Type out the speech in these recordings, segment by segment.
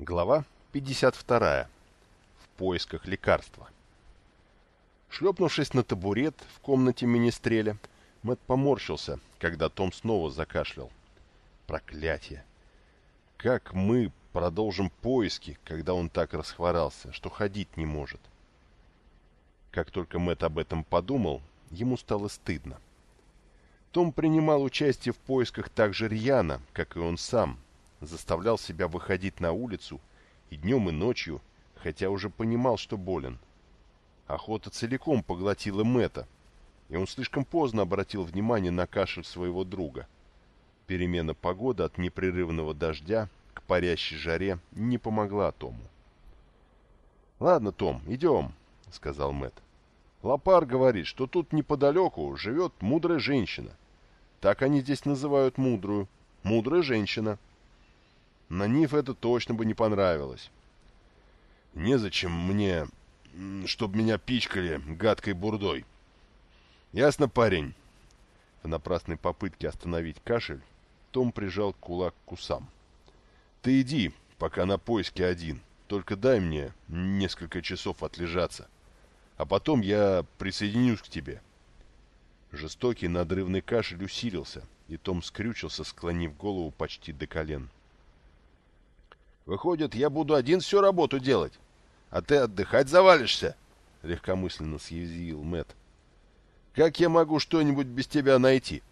Глава 52. В поисках лекарства. Шлепнувшись на табурет в комнате министреля, Мэтт поморщился, когда Том снова закашлял. Проклятие! Как мы продолжим поиски, когда он так расхворался, что ходить не может? Как только Мэтт об этом подумал, ему стало стыдно. Том принимал участие в поисках так же рьяно, как и он сам, заставлял себя выходить на улицу и днем, и ночью, хотя уже понимал, что болен. Охота целиком поглотила Мэтта, и он слишком поздно обратил внимание на кашель своего друга. Перемена погоды от непрерывного дождя к парящей жаре не помогла Тому. «Ладно, Том, идем», — сказал Мэтт. «Лопар говорит, что тут неподалеку живет мудрая женщина. Так они здесь называют мудрую. Мудрая женщина». На Ниф это точно бы не понравилось. Незачем мне, чтобы меня пичкали гадкой бурдой. Ясно, парень? В напрасной попытке остановить кашель, Том прижал кулак к усам. Ты иди, пока на поиске один. Только дай мне несколько часов отлежаться. А потом я присоединюсь к тебе. Жестокий надрывный кашель усилился, и Том скрючился, склонив голову почти до колен. — Выходит, я буду один всю работу делать, а ты отдыхать завалишься, — легкомысленно съязвил Мэт. Как я могу что-нибудь без тебя найти?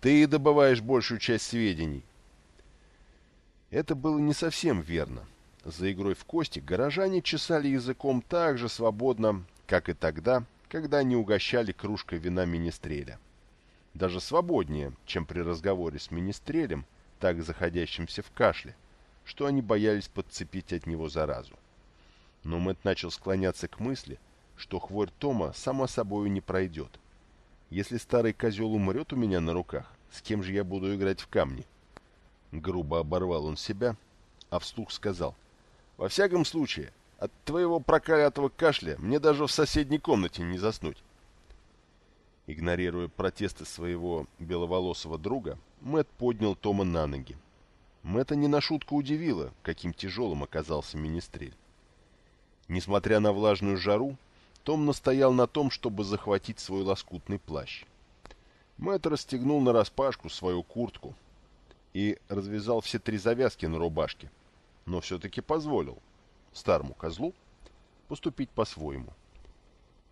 Ты и добываешь большую часть сведений. Это было не совсем верно. За игрой в кости горожане чесали языком так же свободно, как и тогда, когда они угощали кружкой вина министреля. Даже свободнее, чем при разговоре с министрелем, так заходящимся в кашле — что они боялись подцепить от него заразу. Но Мэтт начал склоняться к мысли, что хворь Тома сама собою не пройдет. Если старый козел умрет у меня на руках, с кем же я буду играть в камни? Грубо оборвал он себя, а вслух сказал. Во всяком случае, от твоего проклятого кашля мне даже в соседней комнате не заснуть. Игнорируя протесты своего беловолосого друга, Мэтт поднял Тома на ноги Мэтта не на шутку удивило, каким тяжелым оказался министрель. Несмотря на влажную жару, том настоял на том, чтобы захватить свой лоскутный плащ. Мэтт расстегнул нараспашку свою куртку и развязал все три завязки на рубашке, но все-таки позволил старому козлу поступить по-своему.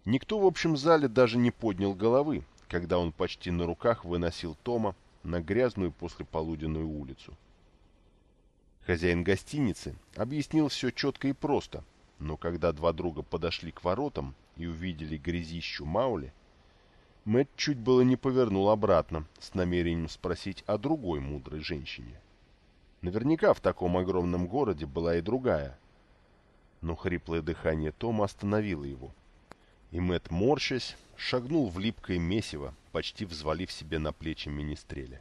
Никто в общем зале даже не поднял головы, когда он почти на руках выносил Тома на грязную послеполуденную улицу. Хозяин гостиницы объяснил все четко и просто, но когда два друга подошли к воротам и увидели грязищу Маули, Мэтт чуть было не повернул обратно с намерением спросить о другой мудрой женщине. Наверняка в таком огромном городе была и другая. Но хриплое дыхание Тома остановило его. И Мэтт, морщась, шагнул в липкое месиво, почти взвалив себе на плечи министреля.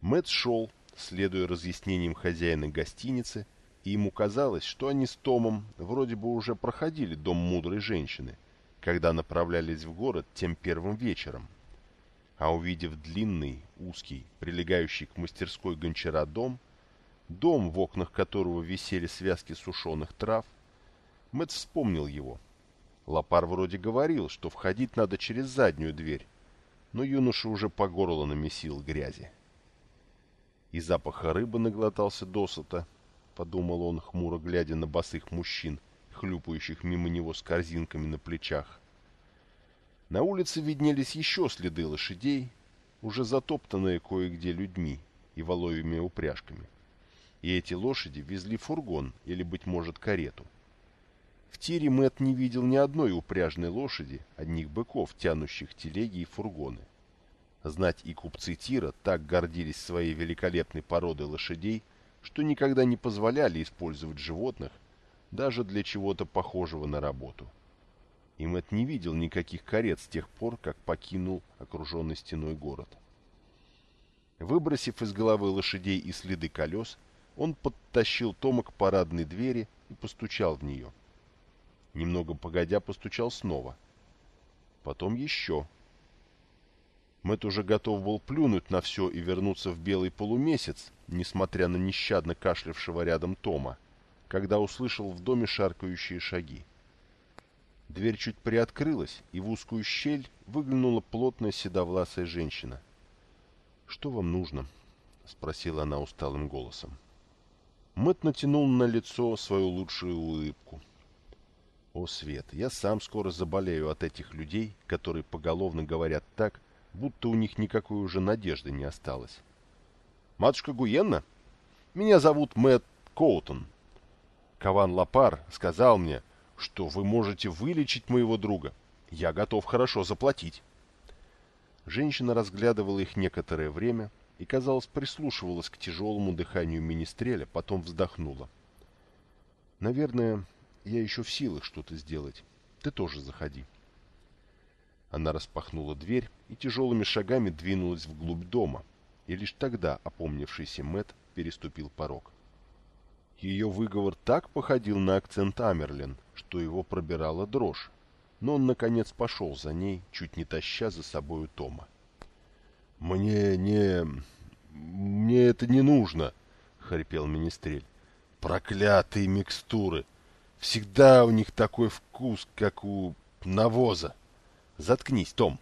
Мэтт шел, следуя разъяснениям хозяина гостиницы, и ему казалось, что они с Томом вроде бы уже проходили дом мудрой женщины, когда направлялись в город тем первым вечером. А увидев длинный, узкий, прилегающий к мастерской гончара дом, дом, в окнах которого висели связки сушеных трав, Мэтт вспомнил его. Лопар вроде говорил, что входить надо через заднюю дверь, но юноша уже по горло намесил грязи и запаха рыбы наглотался досыта, — подумал он, хмуро глядя на босых мужчин, хлюпающих мимо него с корзинками на плечах. На улице виднелись еще следы лошадей, уже затоптанные кое-где людьми и воловыми упряжками. И эти лошади везли фургон или, быть может, карету. В тире Мэт не видел ни одной упряжной лошади, одних быков, тянущих телеги и фургоны. Знать и купцы Тира так гордились своей великолепной породой лошадей, что никогда не позволяли использовать животных даже для чего-то похожего на работу. И Мэтт не видел никаких карет с тех пор, как покинул окруженный стеной город. Выбросив из головы лошадей и следы колес, он подтащил Тома к парадной двери и постучал в нее. Немного погодя постучал снова. Потом еще. Мэт уже готов был плюнуть на все и вернуться в белый полумесяц, несмотря на нещадно кашлявшего рядом Тома. когда услышал в доме шаркающие шаги. Дверь чуть приоткрылась, и в узкую щель выглянула плотная седовласая женщина. «Что вам нужно?» — спросила она усталым голосом. Мэтт натянул на лицо свою лучшую улыбку. «О, Свет, я сам скоро заболею от этих людей, которые поголовно говорят так, будто у них никакой уже надежды не осталось. Матушка Гуенна? Меня зовут Мэтт Коутон. Каван Лапар сказал мне, что вы можете вылечить моего друга. Я готов хорошо заплатить. Женщина разглядывала их некоторое время и, казалось, прислушивалась к тяжелому дыханию министреля, потом вздохнула. «Наверное, я еще в силах что-то сделать. Ты тоже заходи». Она распахнула дверь и тяжелыми шагами двинулась вглубь дома, и лишь тогда опомнившийся Мэт переступил порог. Ее выговор так походил на акцент Амерлин, что его пробирала дрожь, но он, наконец, пошел за ней, чуть не таща за собою Тома. «Мне не... мне это не нужно», — хрипел Министрель. «Проклятые микстуры! Всегда у них такой вкус, как у навоза! Заткнись, Том!»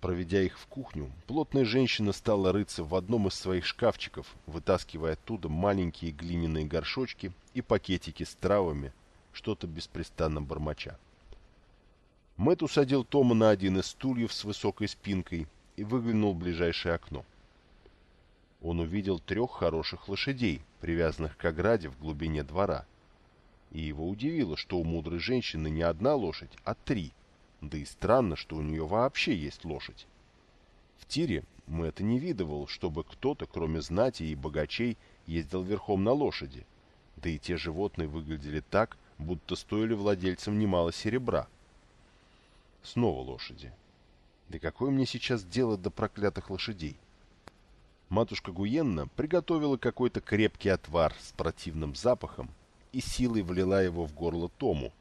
Проведя их в кухню, плотная женщина стала рыться в одном из своих шкафчиков, вытаскивая оттуда маленькие глиняные горшочки и пакетики с травами, что-то беспрестанно бормоча. Мэтт усадил Тома на один из стульев с высокой спинкой и выглянул в ближайшее окно. Он увидел трех хороших лошадей, привязанных к ограде в глубине двора. И его удивило, что у мудрой женщины не одна лошадь, а три – да и странно, что у нее вообще есть лошадь. В тире мы это не видывал, чтобы кто-то, кроме знати и богачей, ездил верхом на лошади. Да и те животные выглядели так, будто стоили владельцам немало серебра. Снова лошади. Да какое мне сейчас дело до проклятых лошадей? Матушка Гуенна приготовила какой-то крепкий отвар с противным запахом и силой влила его в горло Тому,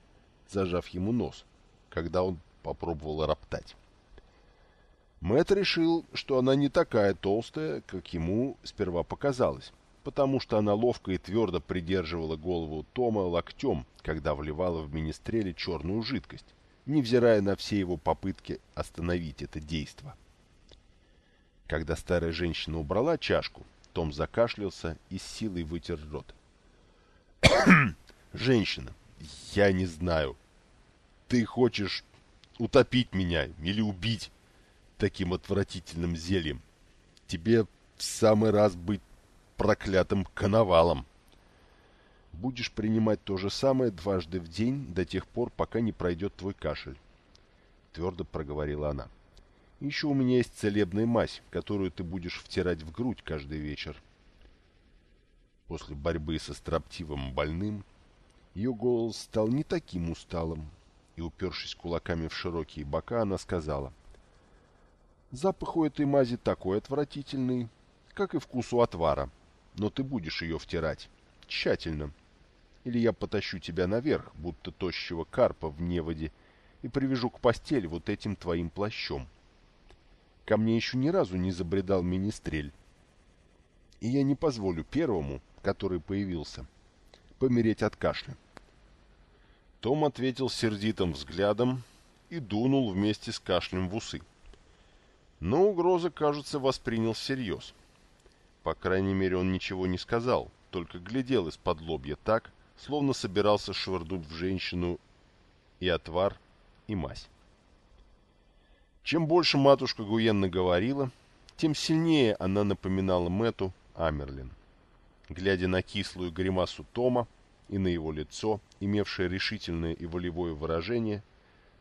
зажав ему нос, когда он попробовала роптать. Мэтт решил, что она не такая толстая, как ему сперва показалось, потому что она ловко и твердо придерживала голову Тома локтем, когда вливала в министреле черную жидкость, невзирая на все его попытки остановить это действо. Когда старая женщина убрала чашку, том закашлялся и с силой вытер рот. «Женщина, я не знаю. Ты хочешь утопить меня или убить таким отвратительным зельем. Тебе в самый раз быть проклятым коновалом. Будешь принимать то же самое дважды в день до тех пор, пока не пройдет твой кашель. Твердо проговорила она. Еще у меня есть целебная мазь, которую ты будешь втирать в грудь каждый вечер. После борьбы со строптивым больным ее голос стал не таким усталым, упершись кулаками в широкие бока, она сказала. «Запах у этой мази такой отвратительный, как и вкус у отвара, но ты будешь ее втирать. Тщательно. Или я потащу тебя наверх, будто тощего карпа в неводе, и привяжу к постели вот этим твоим плащом. Ко мне еще ни разу не забредал министрель. И я не позволю первому, который появился, помереть от кашля. Том ответил сердитым взглядом и дунул вместе с кашлем в усы. Но угрозы, кажется, воспринял всерьез. По крайней мере, он ничего не сказал, только глядел из-под лобья так, словно собирался швырнуть в женщину и отвар, и мазь. Чем больше матушка Гуенна говорила, тем сильнее она напоминала Мэту Амерлин. Глядя на кислую гримасу Тома, и на его лицо, имевшее решительное и волевое выражение,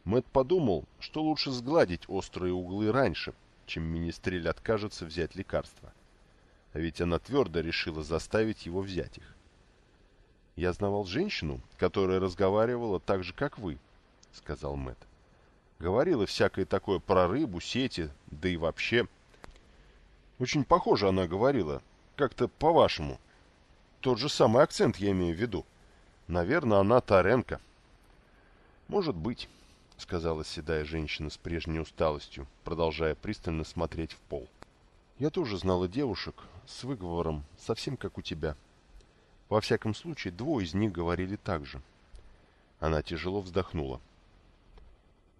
Мэт подумал, что лучше сгладить острые углы раньше, чем министрель откажется взять лекарства. А ведь она твердо решила заставить его взять их. «Я знавал женщину, которая разговаривала так же, как вы», — сказал Мэт. Говорила всякое такое про рыбу, сети, да и вообще. Очень похоже она говорила, как-то по-вашему. Тот же самый акцент я имею в виду. Наверное, она Таренко. Может быть, сказала седая женщина с прежней усталостью, продолжая пристально смотреть в пол. Я тоже знала девушек с выговором, совсем как у тебя. Во всяком случае, двое из них говорили так же. Она тяжело вздохнула.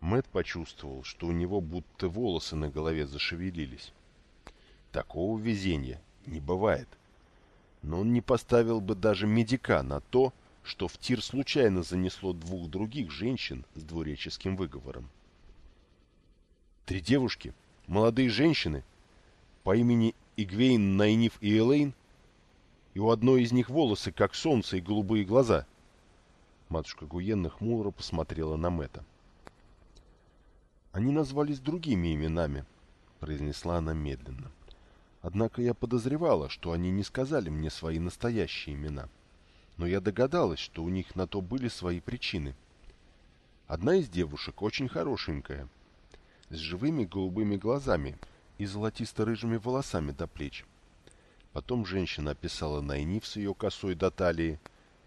Мэт почувствовал, что у него будто волосы на голове зашевелились. Такого везения не бывает. Но он не поставил бы даже медика на то, что в тир случайно занесло двух других женщин с двуреческим выговором. Три девушки, молодые женщины, по имени Игвейн, Найниф и Элейн, и у одной из них волосы, как солнце, и голубые глаза. Матушка Гуенна хмуро посмотрела на Мэтта. «Они назвались другими именами», — произнесла она медленно. «Однако я подозревала, что они не сказали мне свои настоящие имена. Но я догадалась, что у них на то были свои причины. Одна из девушек очень хорошенькая, с живыми голубыми глазами и золотисто-рыжими волосами до плеч. Потом женщина описала Найниф с ее косой до талии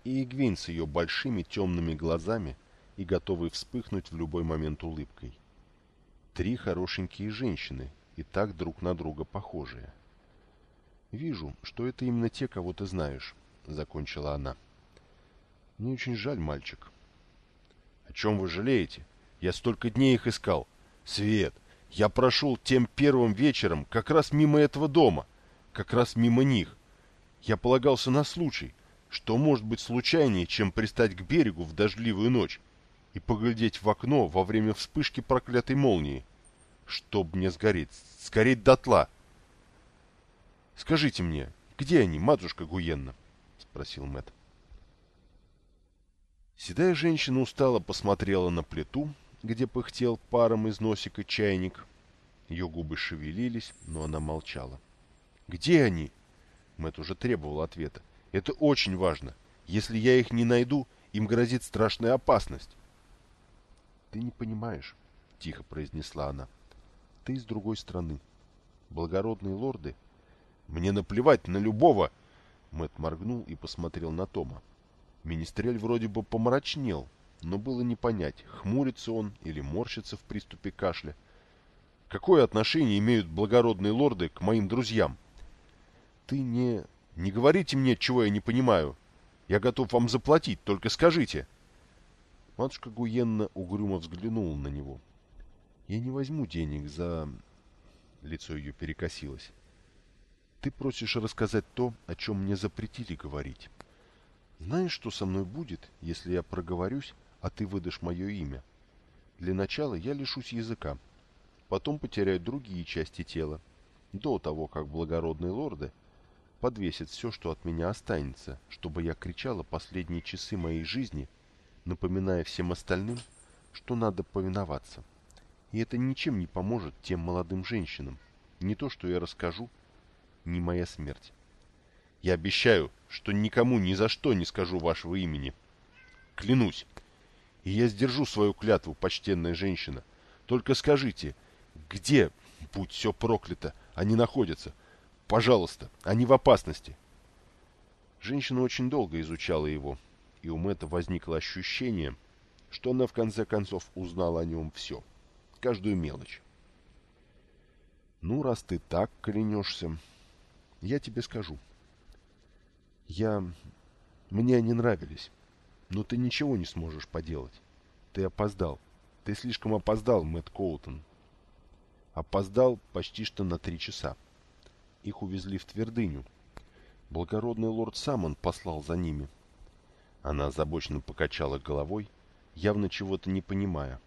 и Игвин с ее большими темными глазами и готовой вспыхнуть в любой момент улыбкой. Три хорошенькие женщины, и так друг на друга похожие. «Вижу, что это именно те, кого ты знаешь», — закончила она. «Мне очень жаль, мальчик». «О чем вы жалеете? Я столько дней их искал. Свет, я прошел тем первым вечером как раз мимо этого дома как раз мимо них. Я полагался на случай, что может быть случайнее, чем пристать к берегу в дождливую ночь и поглядеть в окно во время вспышки проклятой молнии. Чтоб мне сгореть, сгореть дотла. Скажите мне, где они, матушка Гуенна? — спросил Мэт. Седая женщина устало посмотрела на плиту, где пыхтел паром из носика чайник. Ее губы шевелились, но она молчала. — где они? Мэт уже требовал ответа. Это очень важно. Если я их не найду, им грозит страшная опасность. Ты не понимаешь, тихо произнесла она. Ты из другой страны. Благородные лорды... Мне наплевать на любого... Мэт моргнул и посмотрел на Тома. Министрель вроде бы помрачнел, но было не понять, хмурится он или морщится в приступе кашля. Какое отношение имеют благородные лорды к моим друзьям? ты не... Не говорите мне, чего я не понимаю. Я готов вам заплатить, только скажите. Матушка Гуенна угрюмо взглянула на него. Я не возьму денег за... Лицо ее перекосилось. Ты просишь рассказать то, о чем мне запретили говорить. Знаешь, что со мной будет, если я проговорюсь, а ты выдашь мое имя? Для начала я лишусь языка. Потом потеряю другие части тела. До того, как благородные лорды подвесит все, что от меня останется, чтобы я кричала последние часы моей жизни, напоминая всем остальным, что надо повиноваться. И это ничем не поможет тем молодым женщинам. Не то, что я расскажу, не моя смерть. Я обещаю, что никому ни за что не скажу вашего имени. Клянусь. И я сдержу свою клятву, почтенная женщина. Только скажите, где, будь все проклято, они находятся, Пожалуйста, они в опасности. Женщина очень долго изучала его, и у Мэтта возникло ощущение, что она в конце концов узнала о нем все, каждую мелочь. «Ну, раз ты так клянешься, я тебе скажу. Я... Мне они нравились, но ты ничего не сможешь поделать. Ты опоздал. Ты слишком опоздал, Мэтт Коутон. Опоздал почти что на три часа. Их увезли в твердыню. Благородный лорд Самон послал за ними. Она озабоченно покачала головой, явно чего-то не понимая.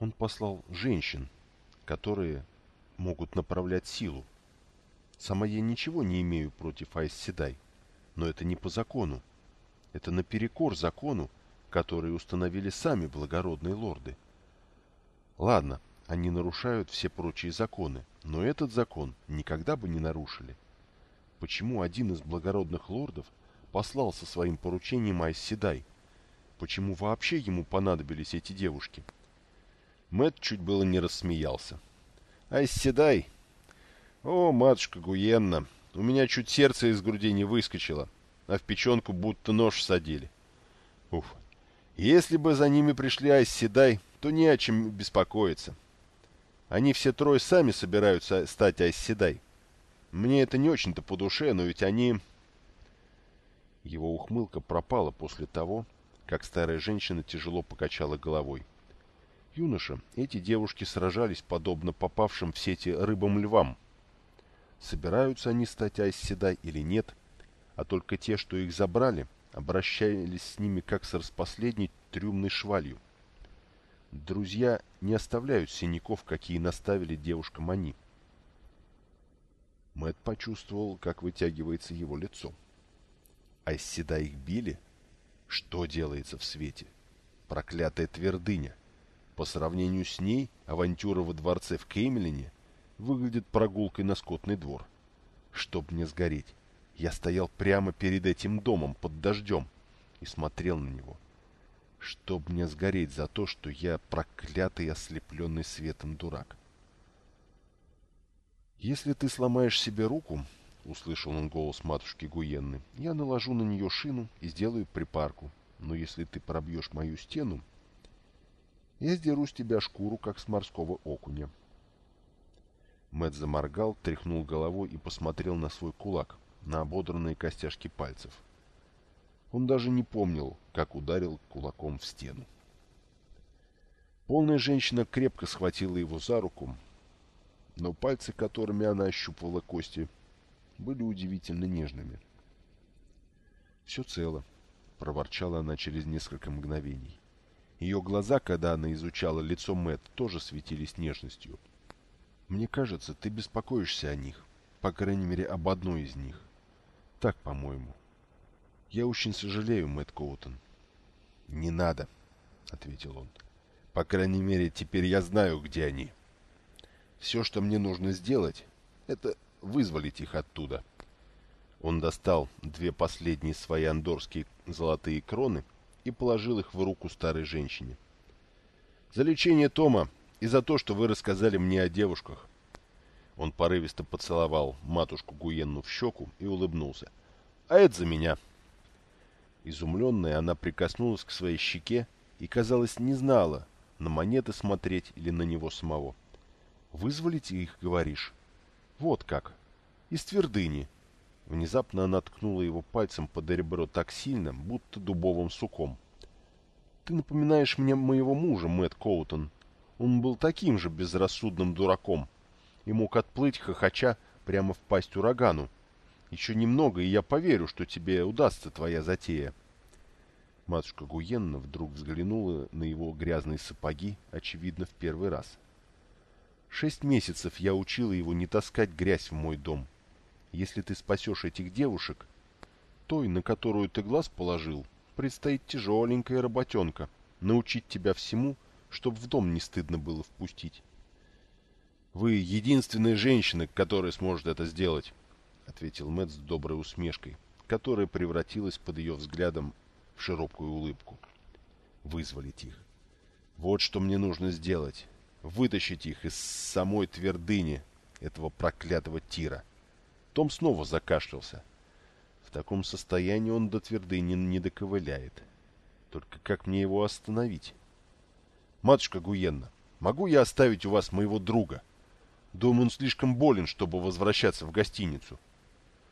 Он послал женщин, которые могут направлять силу. Сама я ничего не имею против Айс Седай, но это не по закону. Это наперекор закону, который установили сами благородные лорды. Ладно, они нарушают все прочие законы, но этот закон никогда бы не нарушили. Почему один из благородных лордов послал со своим поручением Айс Седай? Почему вообще ему понадобились эти девушки? Мэт чуть было не рассмеялся. Айс Седай? О, матушка Гуенна, у меня чуть сердце из груди не выскочило, а в печенку будто нож садили. Уф. Если бы за ними пришли Айс Седай, то не о чем беспокоиться. Они все трое сами собираются стать Айсседай. Мне это не очень-то по душе, но ведь они... Его ухмылка пропала после того, как старая женщина тяжело покачала головой. Юноша, эти девушки сражались подобно попавшим в сети рыбам-львам. Собираются они стать Айсседай или нет, а только те, что их забрали, обращались с ними как с распоследней трюмной швалью. Друзья не оставляют синяков, какие наставили девушкам они. Мэт почувствовал, как вытягивается его лицо. А седа их били? Что делается в свете? Проклятая твердыня. По сравнению с ней, авантюра во дворце в Кеймелине выглядит прогулкой на скотный двор. Чтоб мне сгореть, я стоял прямо перед этим домом под дождем и смотрел на него. Чтоб мне сгореть за то, что я проклятый ослепленный светом дурак. «Если ты сломаешь себе руку, — услышал он голос матушки Гуенны, — я наложу на нее шину и сделаю припарку. Но если ты пробьешь мою стену, я сдеру с тебя шкуру, как с морского окуня». Мэт заморгал, тряхнул головой и посмотрел на свой кулак, на ободранные костяшки пальцев. Он даже не помнил, как ударил кулаком в стену. Полная женщина крепко схватила его за руку, но пальцы, которыми она ощупывала кости, были удивительно нежными. «Все цело», — проворчала она через несколько мгновений. Ее глаза, когда она изучала лицо Мэт, тоже светились нежностью. «Мне кажется, ты беспокоишься о них, по крайней мере, об одной из них. Так, по-моему. Я очень сожалею, Мэтт Коутон». «Не надо», — ответил он. «По крайней мере, теперь я знаю, где они». Все, что мне нужно сделать, это вызволить их оттуда. Он достал две последние свои андорские золотые кроны и положил их в руку старой женщине. «За лечение Тома и за то, что вы рассказали мне о девушках». Он порывисто поцеловал матушку Гуенну в щеку и улыбнулся. «А это за меня». Изумленная, она прикоснулась к своей щеке и, казалось, не знала, на монеты смотреть или на него самого. — Вызволите их, говоришь? Вот как. Из твердыни. Внезапно она ткнула его пальцем под ребро так сильно, будто дубовым суком. Ты напоминаешь мне моего мужа, Мэтт Коутон. Он был таким же безрассудным дураком и мог отплыть хохоча прямо в пасть урагану. Еще немного, и я поверю, что тебе удастся твоя затея. Матушка Гуенна вдруг взглянула на его грязные сапоги, очевидно, в первый раз. — Шесть месяцев я учила его не таскать грязь в мой дом. Если ты спасешь этих девушек, той, на которую ты глаз положил, предстоит тяжеленькая работенка — научить тебя всему, чтоб в дом не стыдно было впустить. «Вы единственная женщина, которая сможет это сделать», — ответил Мэтт с доброй усмешкой, которая превратилась под ее взглядом в широкую улыбку. «Вызволить их. Вот что мне нужно сделать вытащить их из самой твердыни этого проклятого тира. Том снова закашлялся. В таком состоянии он до твердыни не доковыляет. Только как мне его остановить? Матушка Гуенна, могу я оставить у вас моего друга? Думаю, он слишком болен, чтобы возвращаться в гостиницу.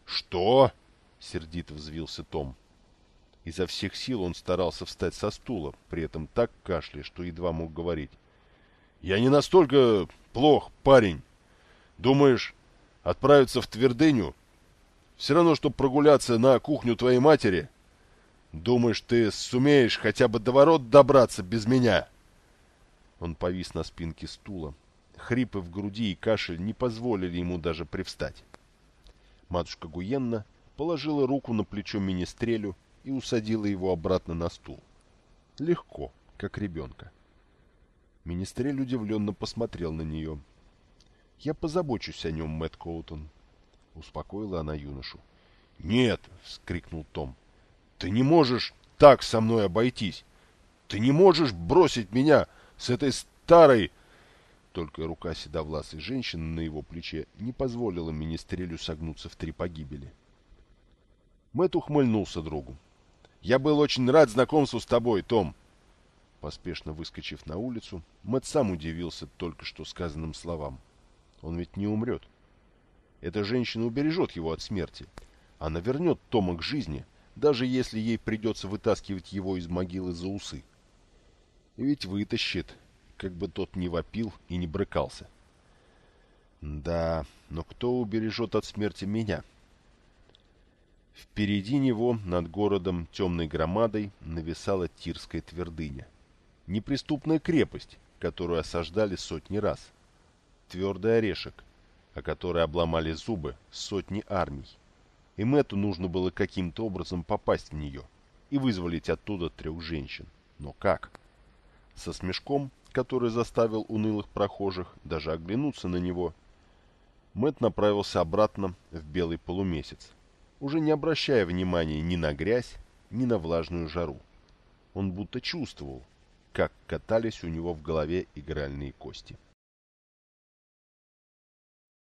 Что? Сердито взвился Том. Изо всех сил он старался встать со стула, при этом так кашляя, что едва мог говорить. Я не настолько плох, парень. Думаешь, отправиться в твердыню? Все равно, что прогуляться на кухню твоей матери. Думаешь, ты сумеешь хотя бы до ворот добраться без меня?» Он повис на спинке стула. Хрипы в груди и кашель не позволили ему даже привстать. Матушка Гуенна положила руку на плечо министрелю и усадила его обратно на стул. Легко, как ребенка. Министрель удивленно посмотрел на нее. «Я позабочусь о нем, Мэтт Коутон», — успокоила она юношу. «Нет!» — вскрикнул Том. «Ты не можешь так со мной обойтись! Ты не можешь бросить меня с этой старой...» Только рука седовласой женщины на его плече не позволила министрелю согнуться в три погибели. Мэтт ухмыльнулся другу. «Я был очень рад знакомству с тобой, Том!» Поспешно выскочив на улицу, Мэтт сам удивился только что сказанным словам. Он ведь не умрет. Эта женщина убережет его от смерти. Она вернет Тома к жизни, даже если ей придется вытаскивать его из могилы за усы. Ведь вытащит, как бы тот не вопил и не брыкался. Да, но кто убережет от смерти меня? Впереди него, над городом темной громадой, нависала Тирская твердыня. Неприступная крепость, которую осаждали сотни раз. Твердый орешек, о который обломали зубы сотни армий. И Мэтту нужно было каким-то образом попасть в нее и вызволить оттуда трех женщин. Но как? Со смешком, который заставил унылых прохожих даже оглянуться на него, Мэт направился обратно в белый полумесяц, уже не обращая внимания ни на грязь, ни на влажную жару. Он будто чувствовал, как катались у него в голове игральные кости.